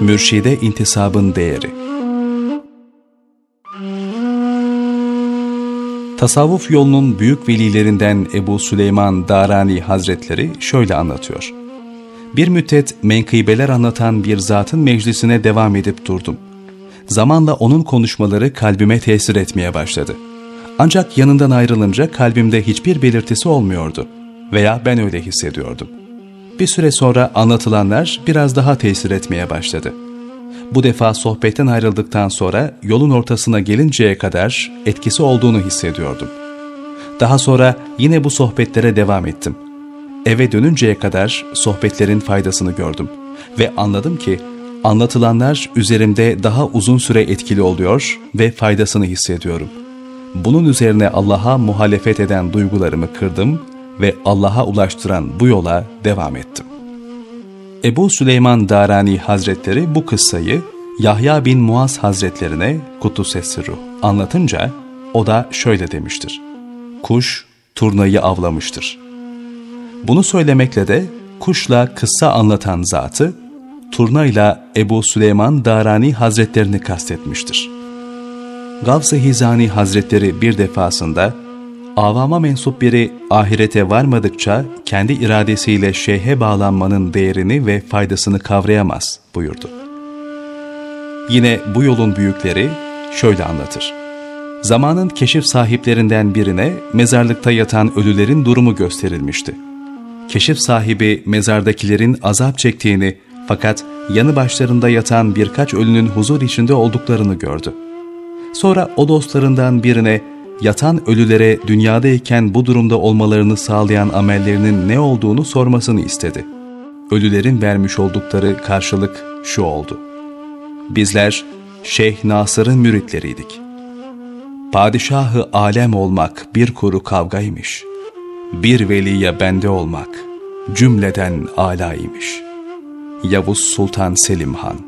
Mürşide intisabın değeri Tasavvuf yolunun büyük velilerinden Ebu Süleyman Darani Hazretleri şöyle anlatıyor. Bir müddet menkıbeler anlatan bir zatın meclisine devam edip durdum. Zamanla onun konuşmaları kalbime tesir etmeye başladı. Ancak yanından ayrılınca kalbimde hiçbir belirtisi olmuyordu veya ben öyle hissediyordum. Bir süre sonra anlatılanlar biraz daha tesir etmeye başladı. Bu defa sohbetten ayrıldıktan sonra yolun ortasına gelinceye kadar etkisi olduğunu hissediyordum. Daha sonra yine bu sohbetlere devam ettim. Eve dönünceye kadar sohbetlerin faydasını gördüm ve anladım ki anlatılanlar üzerimde daha uzun süre etkili oluyor ve faydasını hissediyorum. Bunun üzerine Allah'a muhalefet eden duygularımı kırdım ve Allah'a ulaştıran bu yola devam ettim. Ebu Süleyman Darani Hazretleri bu kıssayı Yahya bin Muaz Hazretlerine Kuddusesirruh anlatınca o da şöyle demiştir. Kuş turnayı avlamıştır. Bunu söylemekle de kuşla kıssa anlatan zatı turnayla Ebu Süleyman Darani Hazretlerini kastetmiştir. Gavs-ı Hizani Hazretleri bir defasında avama mensup biri ahirete varmadıkça kendi iradesiyle şeyhe bağlanmanın değerini ve faydasını kavrayamaz buyurdu. Yine bu yolun büyükleri şöyle anlatır. Zamanın keşif sahiplerinden birine mezarlıkta yatan ölülerin durumu gösterilmişti. Keşif sahibi mezardakilerin azap çektiğini fakat yanı başlarında yatan birkaç ölünün huzur içinde olduklarını gördü. Sonra o dostlarından birine yatan ölülere dünyadayken bu durumda olmalarını sağlayan amellerinin ne olduğunu sormasını istedi. Ölülerin vermiş oldukları karşılık şu oldu. Bizler Şeyh Nasır'ın müritleriydik. Padişahı alem olmak bir kuru kavgaymış. Bir veliye bende olmak cümleden alaymış. Yavuz Sultan Selim Han